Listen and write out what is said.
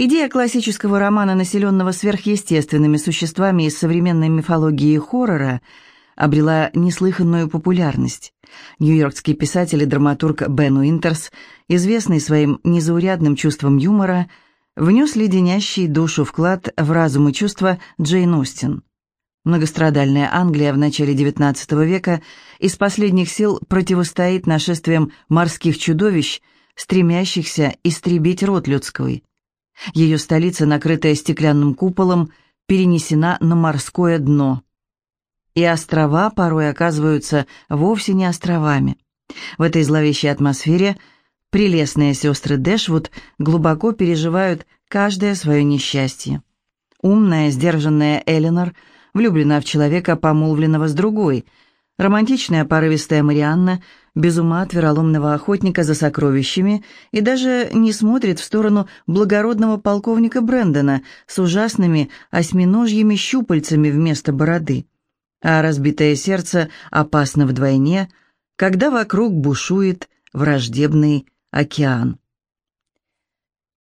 Идея классического романа, населенного сверхъестественными существами из современной мифологии хоррора, обрела неслыханную популярность. Нью-Йоркский писатель и драматург Бен Уинтерс, известный своим незаурядным чувством юмора, внес леденящий душу вклад в разум и чувства Джейн Остин. Многострадальная Англия в начале XIX века из последних сил противостоит нашествиям морских чудовищ, стремящихся истребить род людской. Ее столица, накрытая стеклянным куполом, перенесена на морское дно. И острова порой оказываются вовсе не островами. В этой зловещей атмосфере прелестные сестры Дэшвуд глубоко переживают каждое свое несчастье. Умная, сдержанная Эленор – влюблена в человека, помолвленного с другой. Романтичная порывистая Марианна без ума от вероломного охотника за сокровищами и даже не смотрит в сторону благородного полковника Брэндона с ужасными осьминожьими щупальцами вместо бороды. А разбитое сердце опасно вдвойне, когда вокруг бушует враждебный океан.